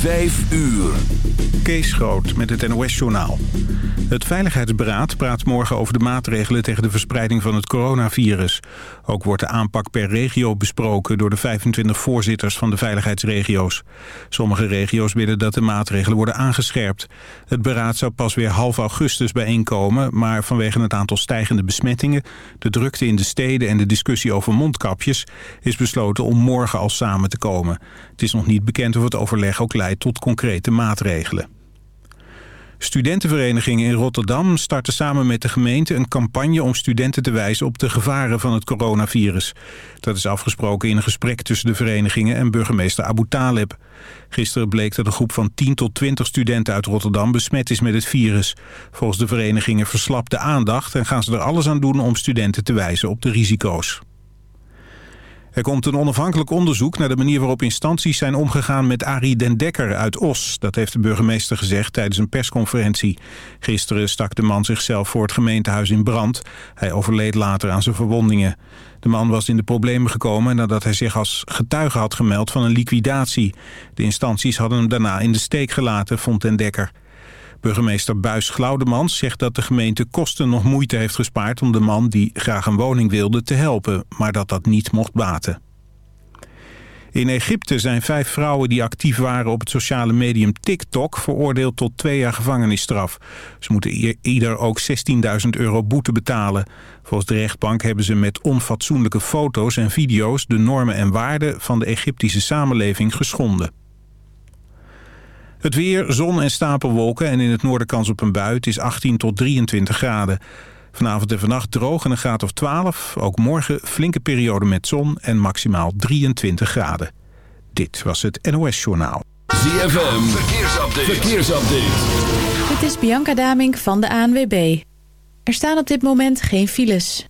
Vijf uur. Kees Groot met het NOS-journaal. Het Veiligheidsberaad praat morgen over de maatregelen tegen de verspreiding van het coronavirus. Ook wordt de aanpak per regio besproken door de 25 voorzitters van de veiligheidsregio's. Sommige regio's willen dat de maatregelen worden aangescherpt. Het beraad zou pas weer half augustus bijeenkomen, maar vanwege het aantal stijgende besmettingen, de drukte in de steden en de discussie over mondkapjes, is besloten om morgen al samen te komen. Het is nog niet bekend of het overleg ook leidt tot concrete maatregelen. Studentenverenigingen in Rotterdam starten samen met de gemeente een campagne om studenten te wijzen op de gevaren van het coronavirus. Dat is afgesproken in een gesprek tussen de verenigingen en burgemeester Abu Talib. Gisteren bleek dat een groep van 10 tot 20 studenten uit Rotterdam besmet is met het virus. Volgens de verenigingen verslapt de aandacht en gaan ze er alles aan doen om studenten te wijzen op de risico's. Er komt een onafhankelijk onderzoek naar de manier waarop instanties zijn omgegaan met Arie den Dekker uit Os. Dat heeft de burgemeester gezegd tijdens een persconferentie. Gisteren stak de man zichzelf voor het gemeentehuis in brand. Hij overleed later aan zijn verwondingen. De man was in de problemen gekomen nadat hij zich als getuige had gemeld van een liquidatie. De instanties hadden hem daarna in de steek gelaten, vond den Dekker. Burgemeester Buis Glaudemans zegt dat de gemeente kosten nog moeite heeft gespaard... om de man die graag een woning wilde te helpen, maar dat dat niet mocht baten. In Egypte zijn vijf vrouwen die actief waren op het sociale medium TikTok... veroordeeld tot twee jaar gevangenisstraf. Ze moeten ieder ook 16.000 euro boete betalen. Volgens de rechtbank hebben ze met onfatsoenlijke foto's en video's... de normen en waarden van de Egyptische samenleving geschonden. Het weer, zon en stapelwolken en in het noorden kans op een bui. Het is 18 tot 23 graden. Vanavond en vannacht droog en een graad of 12. Ook morgen flinke periode met zon en maximaal 23 graden. Dit was het NOS Journaal. ZFM, verkeersupdate. verkeersupdate. Dit is Bianca Damink van de ANWB. Er staan op dit moment geen files.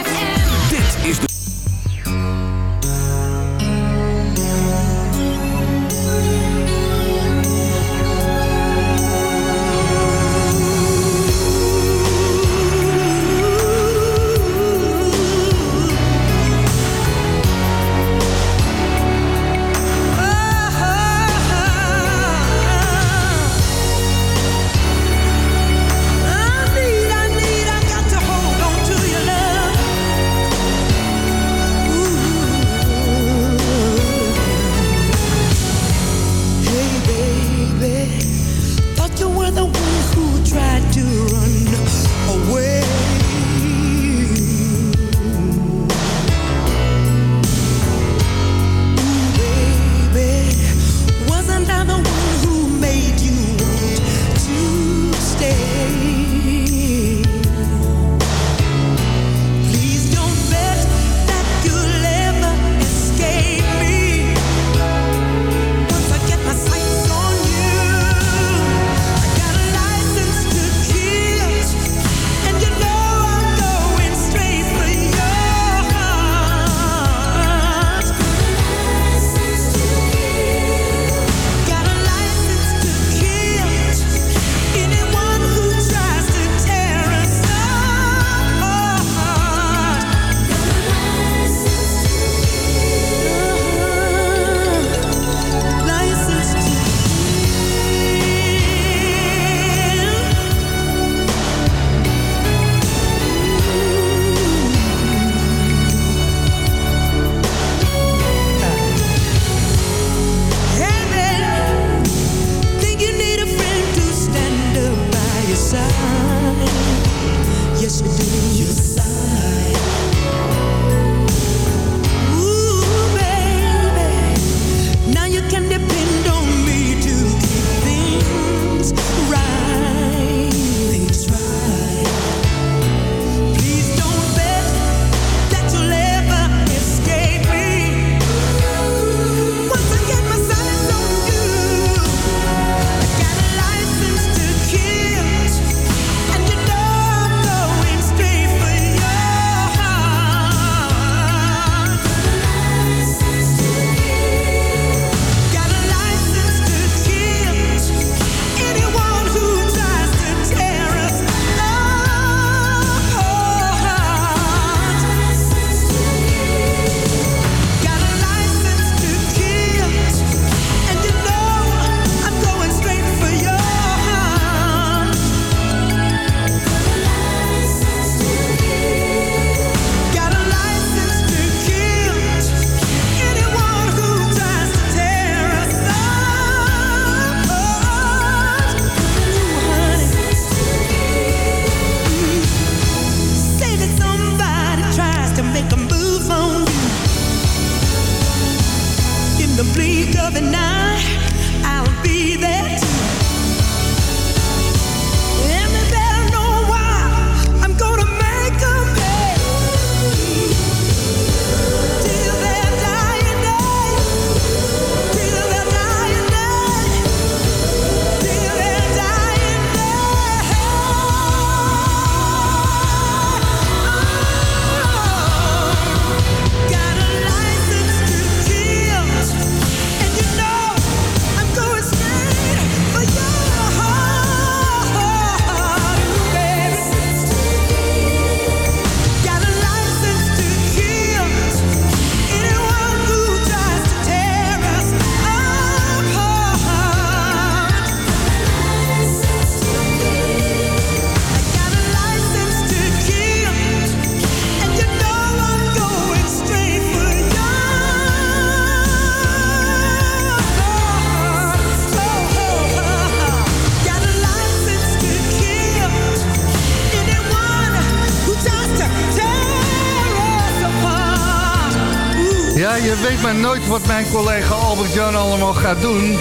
Je weet maar nooit wat mijn collega Albert-Jan allemaal gaat doen.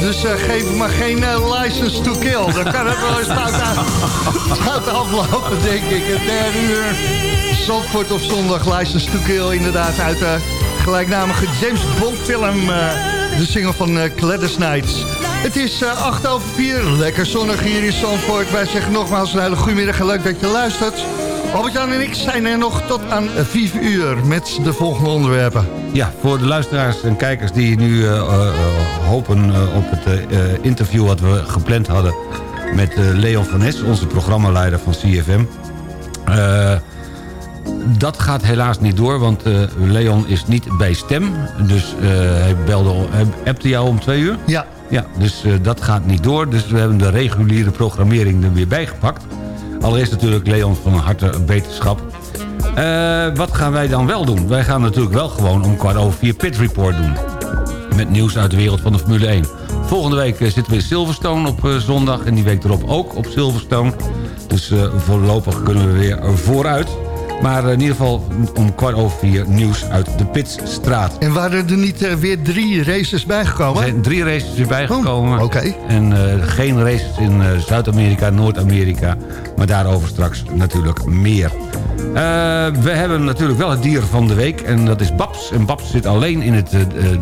Dus uh, geef maar geen uh, license to kill. Dan kan het wel eens fout, aflopen, denk ik. Het uur, Zandvoort op zondag, license to kill. Inderdaad, uit de gelijknamige James Bond film. De single van uh, Gladys. Het is uh, 8 over 4, lekker zonnig hier in Zandvoort. Wij zeggen nogmaals een hele goedemiddag en leuk dat je luistert. Albert-Jan en ik zijn er nog tot aan 5 uur met de volgende onderwerpen. Ja, voor de luisteraars en kijkers die nu uh, uh, hopen op het interview... wat we gepland hadden met Leon van Nes, onze programmaleider van CFM... dat gaat helaas niet door, want Leon is niet bij stem. Dus hij belde, hij appte jou om twee uur? Ja. Ja, dus dat gaat niet door. Dus we hebben de reguliere programmering er weer bijgepakt. Allereerst natuurlijk Leon van harte beterschap. Uh, wat gaan wij dan wel doen? Wij gaan natuurlijk wel gewoon om kwart over vier Pit Report doen. Met nieuws uit de wereld van de Formule 1. Volgende week zitten we in Silverstone op uh, zondag. En die week erop ook op Silverstone. Dus voorlopig kunnen we weer vooruit. Maar in ieder geval om kwart over vier nieuws uit de Pitstraat. En waren er niet uh, weer drie races bijgekomen? Er zijn drie races weer bijgekomen. Oh, Oké. En uh, geen races in uh, Zuid-Amerika, Noord-Amerika. Maar daarover straks natuurlijk meer. we hebben natuurlijk wel het dier van de week. En dat is Babs. En Babs zit alleen in het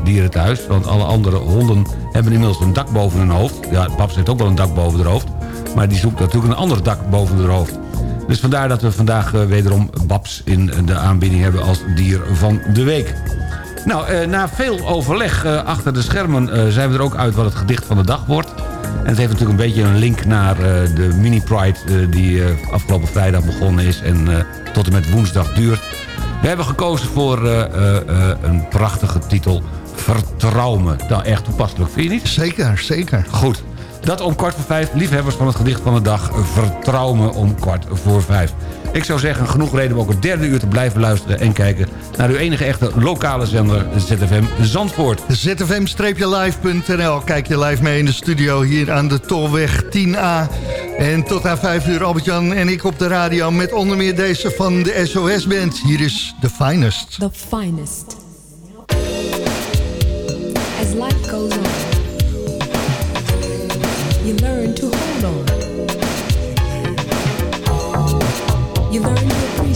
dierenthuis. Want alle andere honden hebben inmiddels een dak boven hun hoofd. Ja, Babs heeft ook wel een dak boven haar hoofd. Maar die zoekt natuurlijk een ander dak boven haar hoofd. Dus vandaar dat we vandaag uh, wederom Babs in de aanbieding hebben als dier van de week. Nou, uh, na veel overleg uh, achter de schermen zijn we er ook uit wat het gedicht van de dag wordt. En het heeft natuurlijk een beetje een link naar de mini-pride die afgelopen vrijdag begonnen is en tot en met woensdag duurt. We hebben gekozen voor een prachtige titel, Vertrouw me. Nou, echt toepasselijk, vind je niet? Zeker, zeker. Goed. Dat om kwart voor vijf. Liefhebbers van het gedicht van de dag. Vertrouw me om kwart voor vijf. Ik zou zeggen, genoeg reden om ook het derde uur te blijven luisteren... en kijken naar uw enige echte lokale zender ZFM Zandvoort. ZFM-live.nl. Kijk je live mee in de studio hier aan de Tolweg 10A. En tot aan vijf uur Albert-Jan en ik op de radio... met onder meer deze van de SOS-band. Hier is The Finest. The Finest. As life goes on.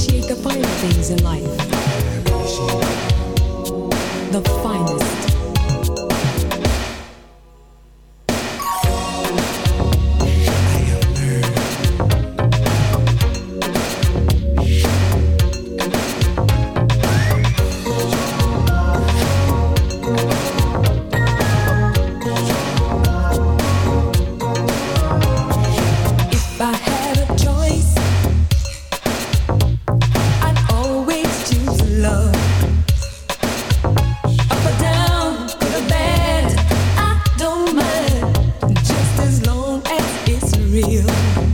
Appreciate the finer things in life. The finest. Thank you.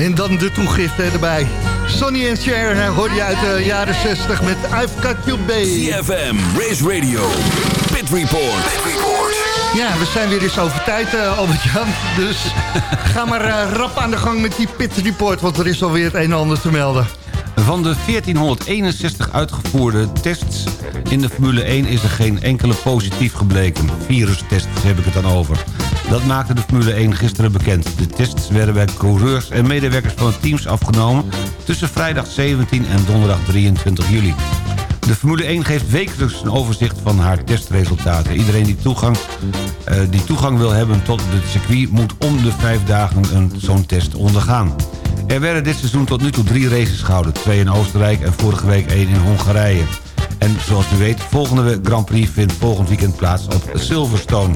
En dan de toegifte erbij. Sonny en Cher hoor je uit de jaren 60 met I've Got You Babe. CFM, Race Radio, Pit Report. Ja, we zijn weer eens over tijd, eh, Albert-Jan. Dus ga maar eh, rap aan de gang met die pit report... want er is alweer het een en ander te melden. Van de 1461 uitgevoerde tests in de Formule 1 is er geen enkele positief gebleken. Virustests heb ik het dan over. Dat maakte de Formule 1 gisteren bekend. De tests werden bij coureurs en medewerkers van de teams afgenomen... tussen vrijdag 17 en donderdag 23 juli. De Formule 1 geeft wekelijks een overzicht van haar testresultaten. Iedereen die toegang, eh, die toegang wil hebben tot het circuit... moet om de vijf dagen zo'n test ondergaan. Er werden dit seizoen tot nu toe drie races gehouden. Twee in Oostenrijk en vorige week één in Hongarije. En zoals u weet, volgende Grand Prix vindt volgend weekend plaats op Silverstone.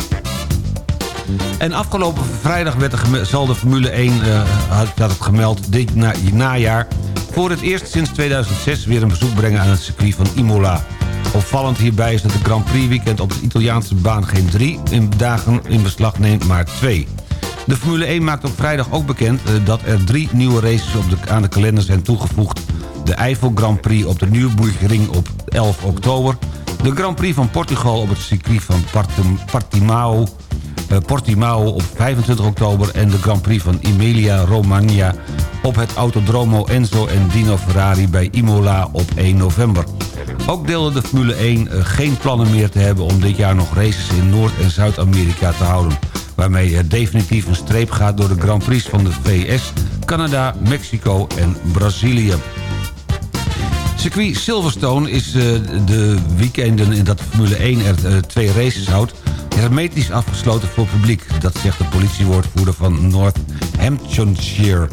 En afgelopen vrijdag werd er geme- zal de Formule 1, eh, had, had het gemeld, dit na, najaar... voor het eerst sinds 2006 weer een bezoek brengen aan het circuit van Imola. Opvallend hierbij is dat de Grand Prix weekend op de Italiaanse baan geen drie in dagen in beslag neemt, maar twee. De Formule 1 maakt op vrijdag ook bekend eh, dat er drie nieuwe races op de, aan de kalender zijn toegevoegd. De Eiffel Grand Prix op de Nürburgring op 11 oktober. De Grand Prix van Portugal op het circuit van Partim- Portimao, eh, Portimao op 25 oktober... en de Grand Prix van Emilia-Romagna op het Autodromo Enzo en Dino Ferrari bij Imola op 1 november. Ook deelde de Formule 1 eh, geen plannen meer te hebben om dit jaar nog races in Noord- en Zuid-Amerika te houden. Waarmee er definitief een streep gaat door de Grand Prix van de VS, Canada, Mexico en Brazilië. Circuit Silverstone is eh, de weekenden in dat Formule 1 er twee races houdt... hermetisch afgesloten voor publiek. Dat zegt de politiewoordvoerder van North Hampshire.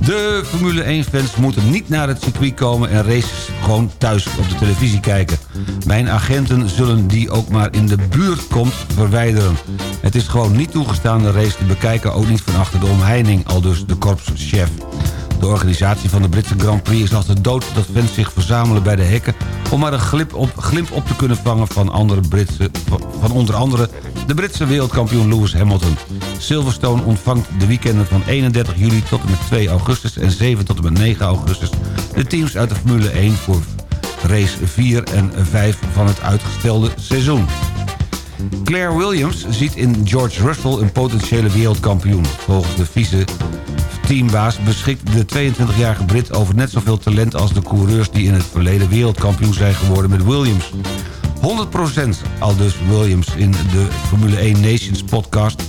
De Formule 1-fans moeten niet naar het circuit komen... en races gewoon thuis op de televisie kijken. Mijn agenten zullen die ook maar in de buurt komt verwijderen. Het is gewoon niet toegestaan de race te bekijken... ook niet van achter de omheining, al dus de korpschef. De organisatie van de Britse Grand Prix is als de dood dat fans zich verzamelen bij de hekken... om maar een glimp op, glimp op te kunnen vangen van, andere Britse, van onder andere de Britse wereldkampioen Lewis Hamilton. Silverstone ontvangt de weekenden van 31 juli tot en met 2 augustus... en 7 tot en met 9 augustus de teams uit de Formule 1 voor race 4 en 5 van het uitgestelde seizoen. Claire Williams ziet in George Russell een potentiële wereldkampioen. Volgens de vice teambaas beschikt de 22-jarige Brit over net zoveel talent als de coureurs die in het verleden wereldkampioen zijn geworden met Williams. 100% al dus Williams in de Formule 1 Nations podcast...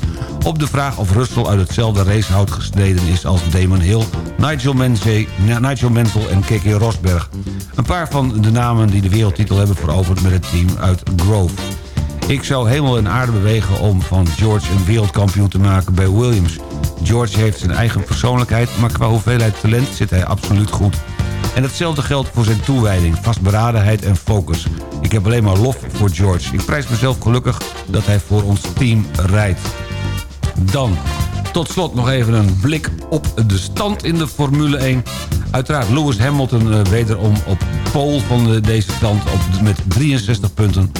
op de vraag of Russell uit hetzelfde racehout gesneden is als Damon Hill... Nigel, Menze, Nigel Mansell en Keke Rosberg. Een paar van de namen die de wereldtitel hebben veroverd met het team uit Grove. Ik zou hemel en aarde bewegen om van George een wereldkampioen te maken bij Williams. George heeft zijn eigen persoonlijkheid, maar qua hoeveelheid talent zit hij absoluut goed. En hetzelfde geldt voor zijn toewijding, vastberadenheid en focus. Ik heb alleen maar lof voor George. Ik prijs mezelf gelukkig dat hij voor ons team rijdt. Dan, tot slot nog even een blik op de stand in de Formule 1. Uiteraard Lewis Hamilton uh, wederom op pole van de, deze stand op, met 63 punten.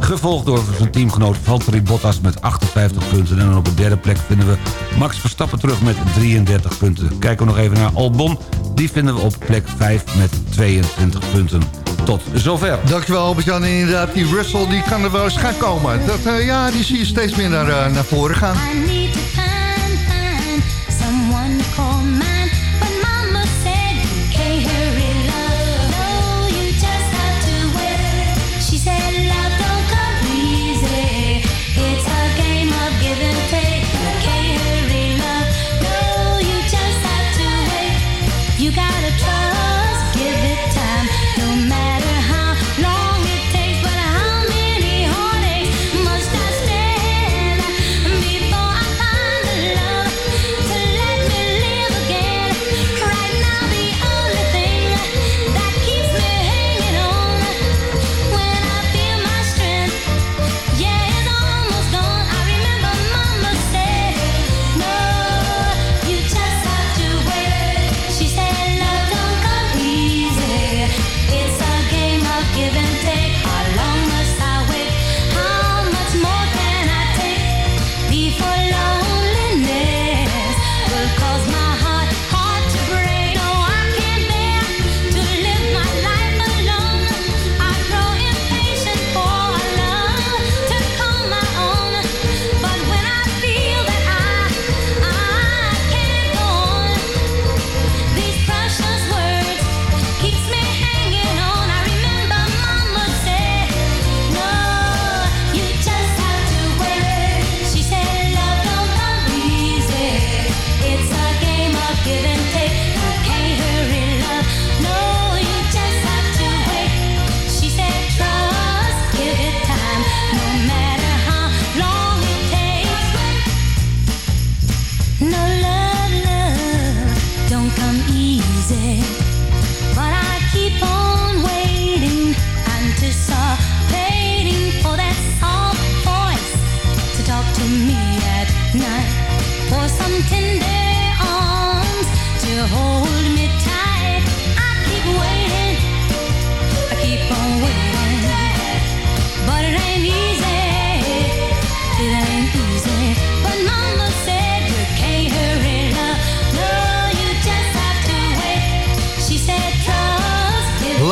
Gevolgd door zijn teamgenoot Valtteri Bottas met 58 punten. En op de derde plek vinden we Max Verstappen terug met 33 punten. Kijken we nog even naar Albon. Die vinden we op plek 5 met 22 punten. Tot zover. Dankjewel Albert-Jan. Inderdaad, die Russell die kan er wel eens gaan komen. Dat, uh, ja, die zie je steeds meer naar, uh, naar voren gaan.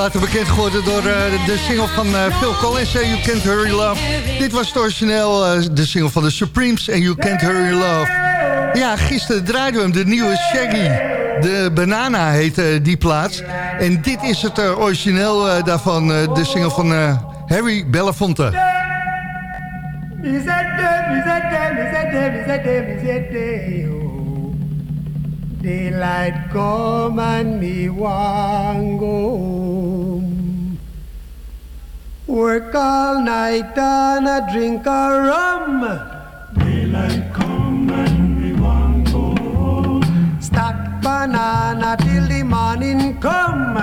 Later bekend geworden door eh, de single van eh, Phil Collins, eh, You Can't Hurry Love. Dit was het origineel, eh, de single van de Supremes en You Can't Hurry Love. Ja, gisteren draaiden we hem, de nieuwe Shaggy. De Banana heet eh, die plaats. En dit is het eh, origineel eh, daarvan, eh, de single van eh, Harry Belafonte. Oh. Work all night and a drink a rum. Daylight come and me want go home. Stack banana till the morning come.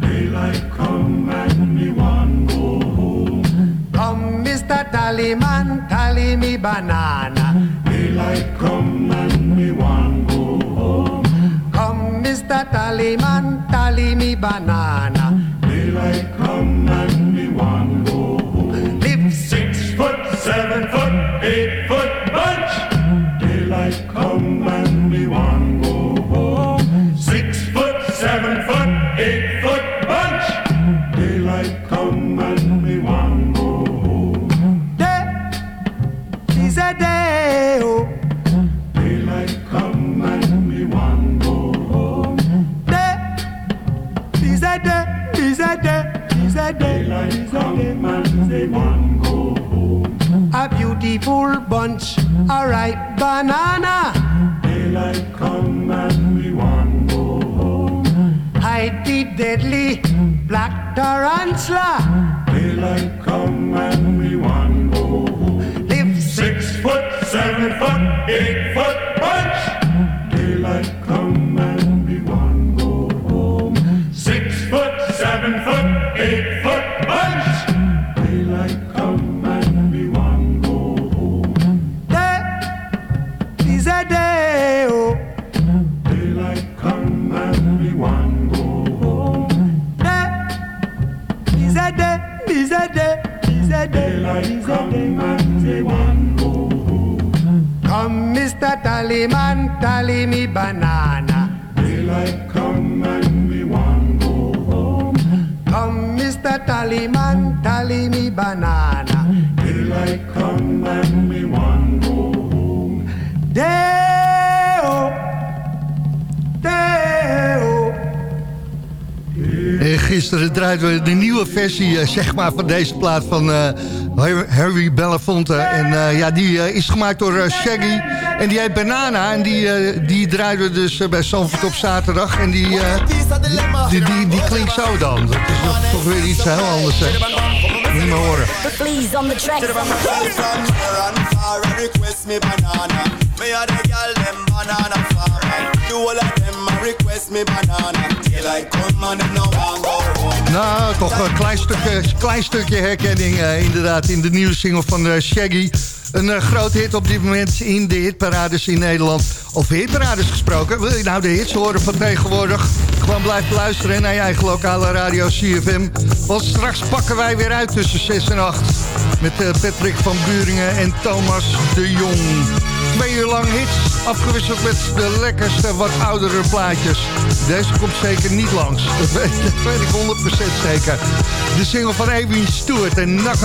Daylight come and me want go home. Come, Mr. Tallyman, tally me banana. Daylight come and me want go home. Come, Mr. Tallyman, tally me banana. Daylight come and me one deze plaat van eh, Harry Belafonte. En eh, ja, die eh, is gemaakt door Shaggy. En die heet Banana. En die, die draaiden dus bij Sanford op zaterdag. En die, die, die, die klinkt zo dan. Dat is toch weer iets heel anders. Hè. Je maar horen. Please on the track. request me banana. Me a the girl them banana farmer. Do all of them a request me banana. Daylight come and them no want go home. Nou, toch een klein stukje, klein stukje herkenning eh, inderdaad in de nieuwe single van eh, Shaggy. Een eh, groot hit op dit moment in de hitparades in Nederland. Over hitparades gesproken, wil je nou de hits horen van tegenwoordig? Gewoon blijf luisteren naar je eigen lokale radio CFM. Want straks pakken wij weer uit tussen 6 en 8. Met eh, Patrick van Buringen en Thomas de Jong. Twee uur lang hits, afgewisseld met de lekkerste, wat oudere plaatjes. Deze komt zeker niet langs, dat weet, ik 100% zeker. De single van Amy Stewart en Knock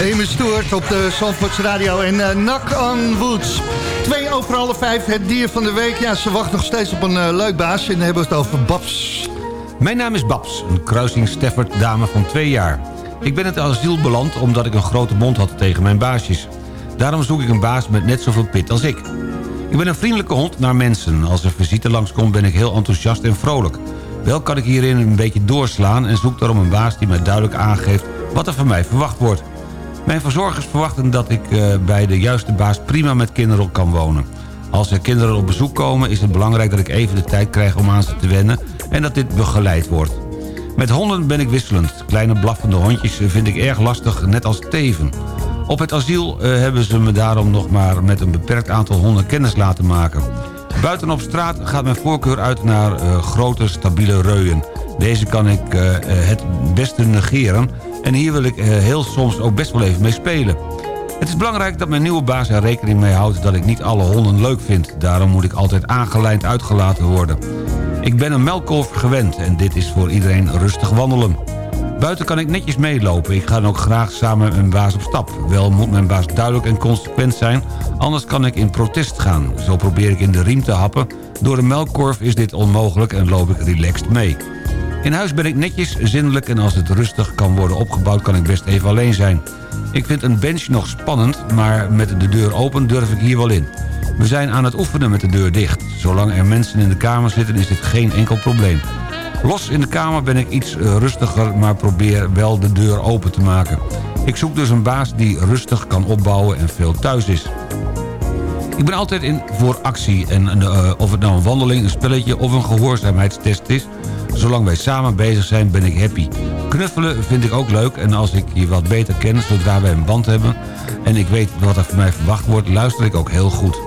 Amy Stewart op de Zandvoorts Radio en uh, Knock on Woods. Twee over alle vijf, het dier van de week. Ja, ze wacht nog steeds op een uh, leuk baasje en dan hebben we het over Babs. Mijn naam is Babs, een kruising Stafford dame van twee jaar. Ik ben het asiel beland omdat ik een grote mond had tegen mijn baasjes. Daarom zoek ik een baas met net zoveel pit als ik. Ik ben een vriendelijke hond naar mensen. Als er visite langskomt ben ik heel enthousiast en vrolijk. Wel kan ik hierin een beetje doorslaan en zoek daarom een baas die mij duidelijk aangeeft wat er van mij verwacht wordt. Mijn verzorgers verwachten dat ik uh, bij de juiste baas prima met kinderen kan wonen. Als er kinderen op bezoek komen is het belangrijk dat ik even de tijd krijg om aan ze te wennen en dat dit begeleid wordt. Met honden ben ik wisselend. Kleine blaffende hondjes vind ik erg lastig, net als teven. Op het asiel uh, hebben ze me daarom nog maar met een beperkt aantal honden kennis laten maken. Buiten op straat gaat mijn voorkeur uit naar uh, grote, stabiele reuien. Deze kan ik het beste negeren en hier wil ik heel soms ook best wel even mee spelen. Het is belangrijk dat mijn nieuwe baas er rekening mee houdt dat ik niet alle honden leuk vind. Daarom moet ik altijd aangelijnd uitgelaten worden. Ik ben een melkkolf gewend en dit is voor iedereen rustig wandelen. Buiten kan ik netjes meelopen. Ik ga dan ook graag samen met mijn baas op stap. Wel moet mijn baas duidelijk en consequent zijn, anders kan ik in protest gaan. Zo probeer ik in de riem te happen. Door de melkkorf is dit onmogelijk en loop ik relaxed mee. In huis ben ik netjes, zindelijk en als het rustig kan worden opgebouwd... kan ik best even alleen zijn. Ik vind een bench nog spannend, maar met de deur open durf ik hier wel in. We zijn aan het oefenen met de deur dicht. Zolang er mensen in de kamer zitten is dit geen enkel probleem. Los in de kamer ben ik iets rustiger, maar probeer wel de deur open te maken. Ik zoek dus een baas die rustig kan opbouwen en veel thuis is. Ik ben altijd in voor actie. En uh, of het nou een wandeling, een spelletje of een gehoorzaamheidstest is... zolang wij samen bezig zijn ben ik happy. Knuffelen vind ik ook leuk en als ik je wat beter ken... zodra wij een band hebben en ik weet wat er van mij verwacht wordt... luister ik ook heel goed.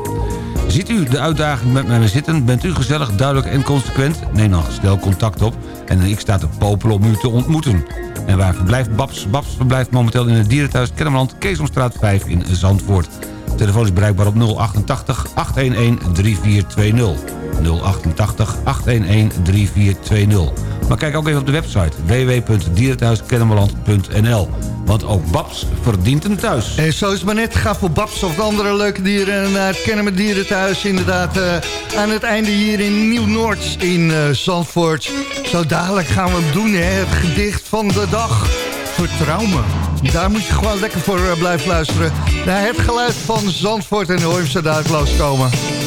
Ziet u de uitdaging met mij zitten? Bent u gezellig, duidelijk en consequent? Neem dan snel contact op en ik sta te popelen om u te ontmoeten. En waar verblijft Babs? Babs verblijft momenteel in het dierenthuis Kennemerland... Keesomstraat 5 in Zandvoort. Telefoon is bereikbaar op 088 811 3420. 088 811 3420. Maar kijk ook even op de website www.dierenthuiskennemerland.nl. Want ook Babs verdient een thuis. En zo is maar net. Ga voor Babs of andere leuke dieren naar het Kennemer Dierenthuis. Inderdaad, uh, aan het einde hier in Nieuw-Noord in uh, Zandvoort. Zo dadelijk gaan we hem doen, hè. Het gedicht van de dag. Vertrouw me. Daar moet je gewoon lekker voor blijven luisteren. Naar het geluid van Zandvoort en hoor je ze daar langskomen. I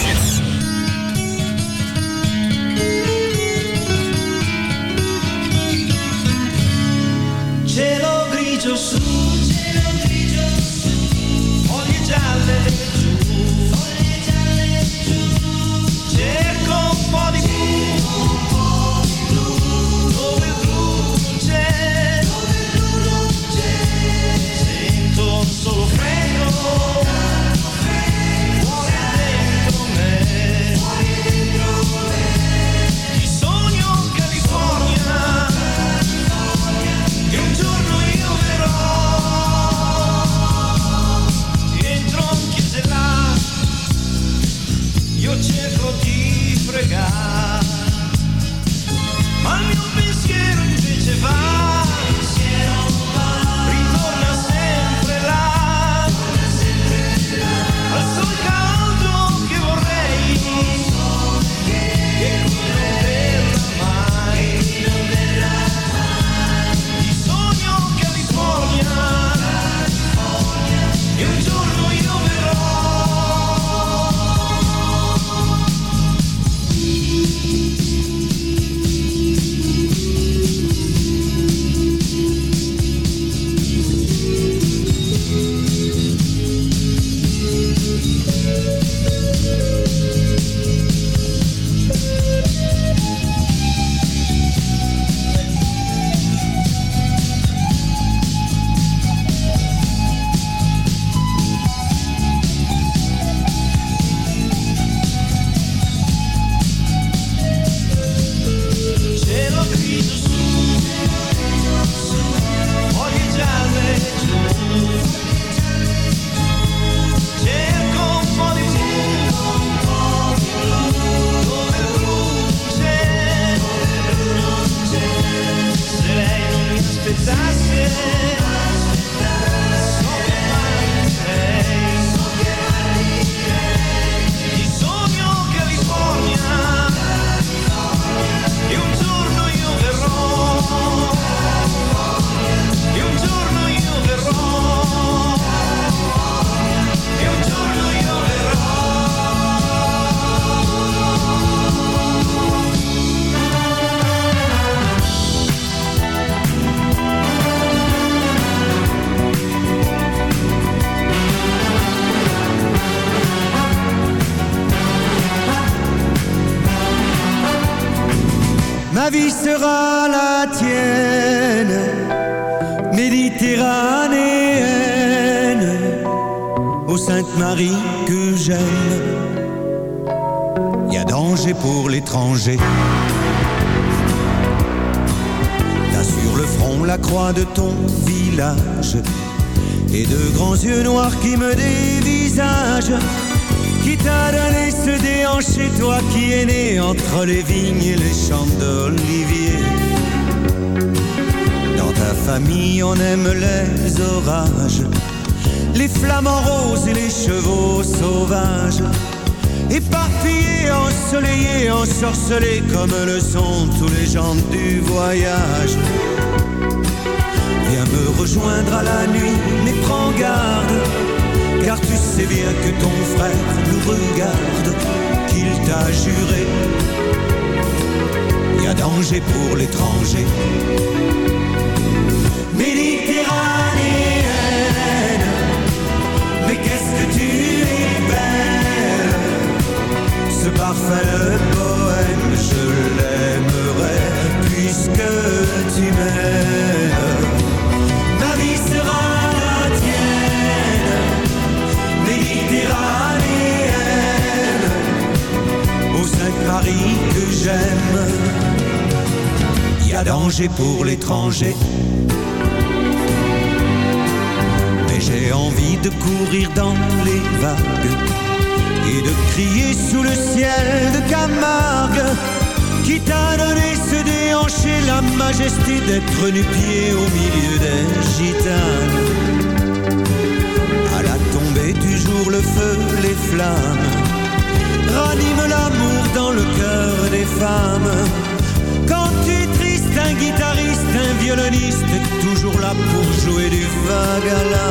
La croix de ton village et de grands yeux noirs qui me dévisagent. Qui t'a donné ce déhanché, toi qui es né entre les vignes et les champs d'olivier Dans ta famille, on aime les orages, les flamants roses et les chevaux sauvages. Éparpillés, ensoleillés, ensorcelés comme le sont tous les gens du voyage. Viens me rejoindre à la nuit, mais prends garde car tu sais bien que ton frère nous regarde, qu'il t'a juré. Y a danger pour l'étranger. Méditerranéenne, mais qu'est-ce que tu es belle. Ce parfait poème, je l'aimerai puisque tu m'aimes. Marie que j'aime. Y a danger pour l'étranger. Mais j'ai envie de courir dans les vagues et de crier sous le ciel de Camargue. Qui t'a donné ce déhanché, la majesté d'être nu-pied au milieu des gitanes à la tombée du jour, le feu, les flammes raniment l'amour dans le cœur des femmes. Quand tu es triste, un guitariste, un violoniste toujours là pour jouer du vague à la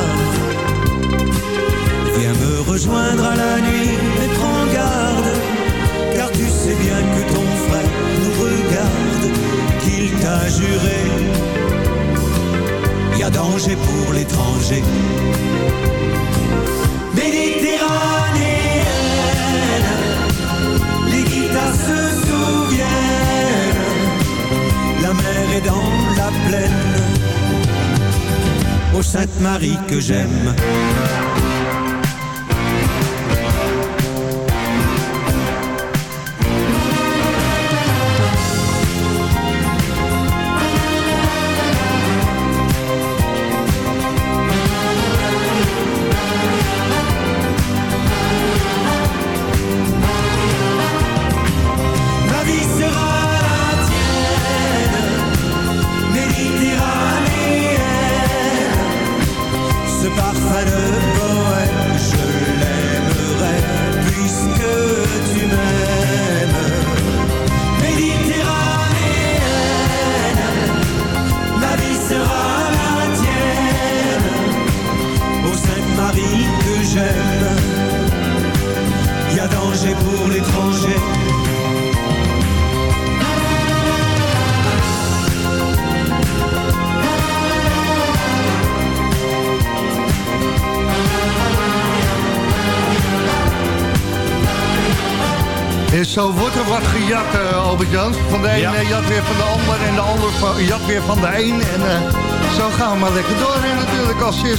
Viens me rejoindre à la nuit et prends garde, car tu sais bien que ton frère nous regarde, qu'il t'a juré. Y a danger pour l'étranger. Marie que j'aime.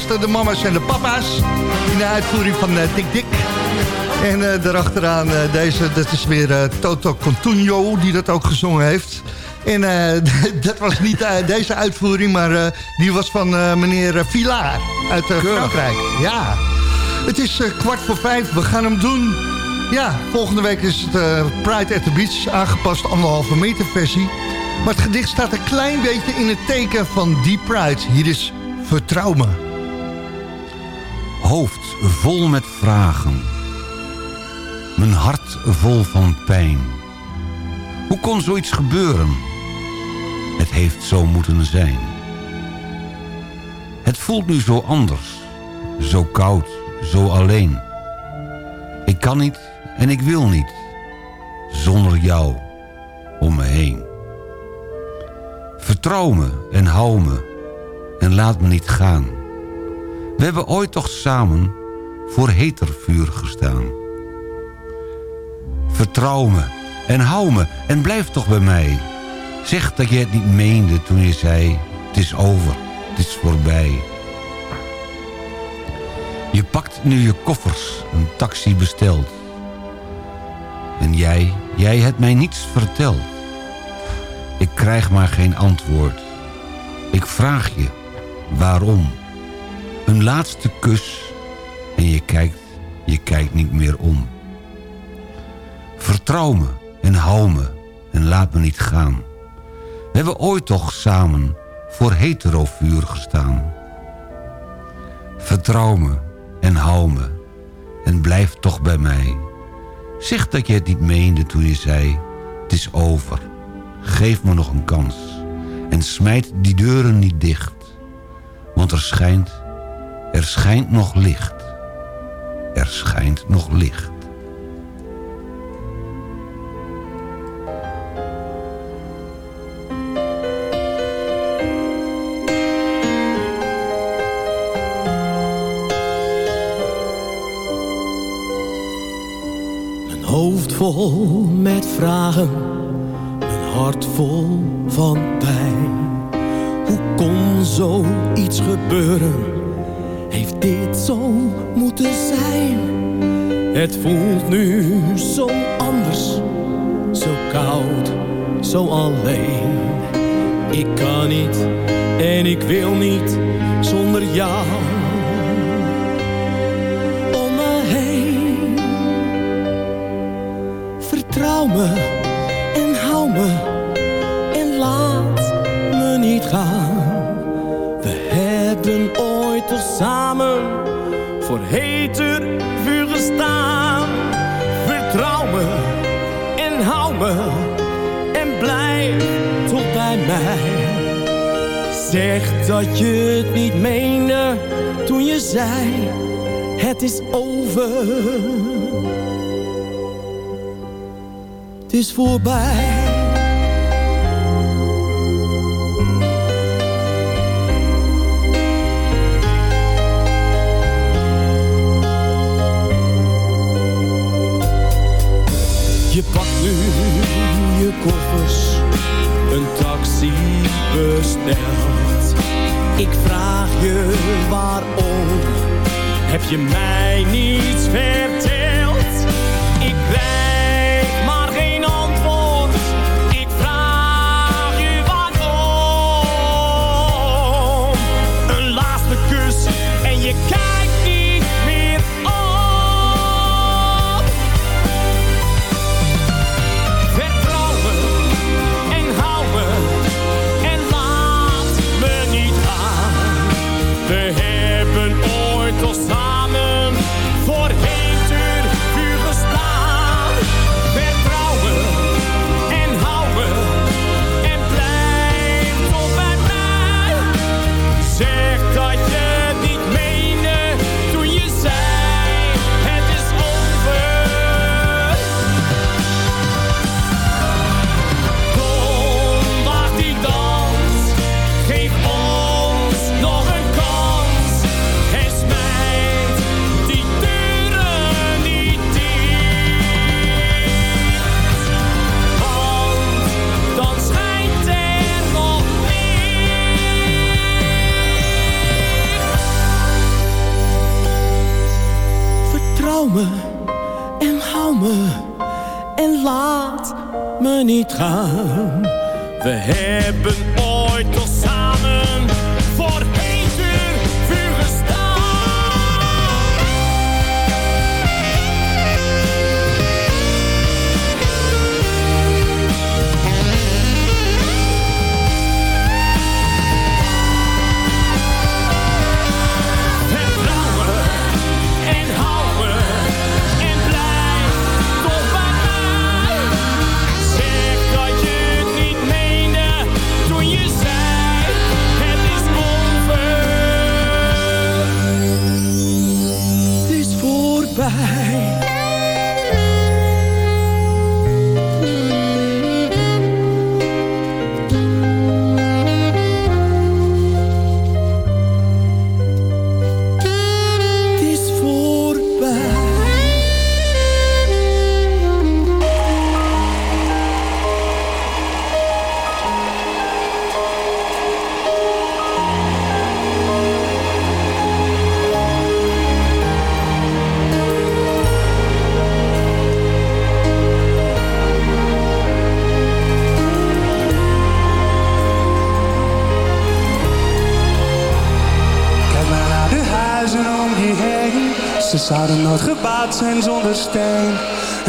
De mama's en de papa's. In de uitvoering van eh, Dick Dick. En eh daarachteraan eh, deze, dat is weer eh, Toto Cantugno die dat ook gezongen heeft. En eh, dat was niet eh, deze uitvoering, maar eh, die was van eh, meneer Villaar uit eh, Frankrijk. Ja, het is eh, kwart voor vijf, we gaan hem doen. Ja, volgende week is het eh, Pride at the Beach, aangepast anderhalve meter versie. Maar het gedicht staat een klein beetje in het teken van die Pride. Hier is Vertrouw me. Hoofd vol met vragen. Mijn hart vol van pijn. Hoe kon zoiets gebeuren? Het heeft zo moeten zijn. Het voelt nu zo anders. Zo koud, zo alleen. Ik kan niet en ik wil niet. Zonder jou om me heen. Vertrouw me en hou me. En laat me niet gaan. We hebben ooit toch samen voor heter vuur gestaan. Vertrouw me en hou me en blijf toch bij mij. Zeg dat je het niet meende toen je zei... het is over, het is voorbij. Je pakt nu je koffers, een taxi besteld. En jij, jij hebt mij niets verteld. Ik krijg maar geen antwoord. Ik vraag je, waarom? Een laatste kus en je kijkt, je kijkt niet meer om. Vertrouw me en hou me en laat me niet gaan. We hebben ooit toch samen voor heterovuur gestaan. Vertrouw me en hou me en blijf toch bij mij. Zeg dat je het niet meende toen je zei, het is over. Geef me nog een kans en smijt die deuren niet dicht. Want er schijnt, er schijnt nog licht. Er schijnt nog licht. Mijn hoofd vol met vragen, mijn hart vol van pijn. Hoe kon zoiets gebeuren? Heeft dit zo moeten zijn? Het voelt nu zo anders, zo koud, zo alleen. Ik kan niet en ik wil niet zonder jou zegt dat je het niet meende toen je zei het is over. Het is voorbij. Je pakt nu je koffers, een taxi bestel ik vraag je waarom, heb je mij niets verteld?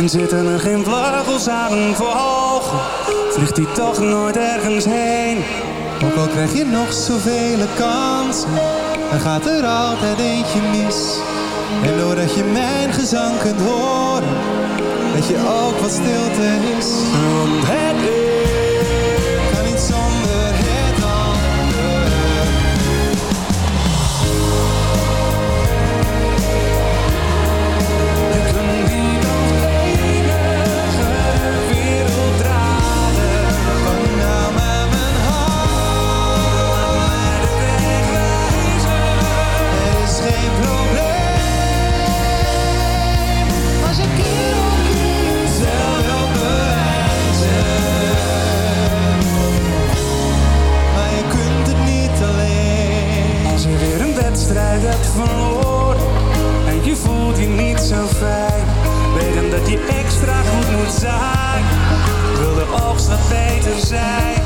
En zitten er geen vleugels aan voor ogen, vliegt hij toch nooit ergens heen. Ook al krijg je nog zoveel kansen, dan gaat er altijd eentje mis. En doordat je mijn gezang kunt horen, weet je ook wat stilte is. Het is en je voelt je niet zo fijn. Weten dat je extra goed moet zijn, wil de oogst wat beter zijn.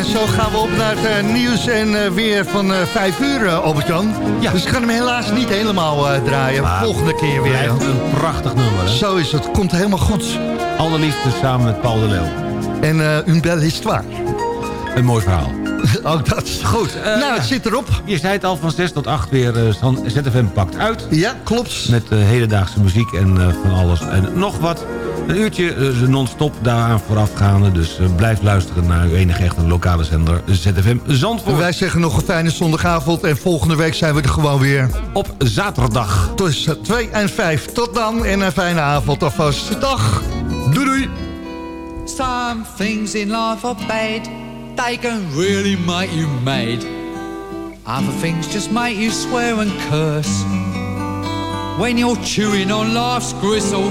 En zo gaan we op naar het eh, nieuws en eh, weer van eh 5 uur, Albert-Jan. Ja. Dus ik kan hem helaas niet helemaal draaien. Maar Volgende keer weer. een prachtig nummer, hè? Zo is het. Komt helemaal goed. Allerliefste samen met Paul de Leeuw. En eh une belle histoire. Een mooi verhaal. Ook dat. Goed. nou, het zit erop. Je zei het al, van 6 tot 8 weer Zan- ZFM pakt uit. Ja, klopt. Met eh, hedendaagse muziek en van alles en nog wat. Een uurtje eh, non-stop daaraan voorafgaande. Dus eh, blijf luisteren naar uw enige echte lokale zender ZFM Zandvoort. Wij zeggen nog een fijne zondagavond. En volgende week zijn we er gewoon weer. Op zaterdag. Tussen 2 en 5. Tot dan en een fijne avond alvast. Dag. Doei doei. Some things in life are bad. They can really make you mad. Other things just make you swear and curse. When you're chewing on life's gristle,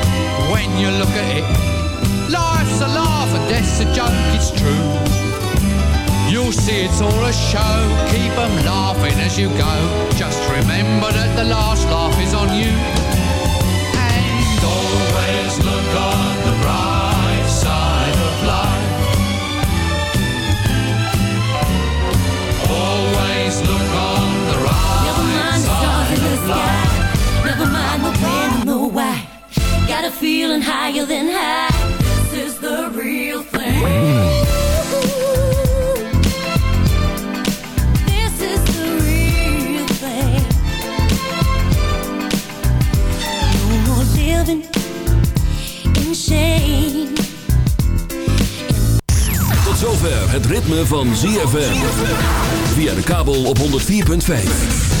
when you look at it. Life's a laugh and death's a joke, it's true. You'll see it's all a show, keep 'em laughing as you go. Just remember that the last laugh is on you. And always look on the bright side of life. Always look on the right Never mind the in the sky. Never mind a feeling higher than high. This is the real thing. Tot zover het ritme van ZFM. Via de kabel op 104.5.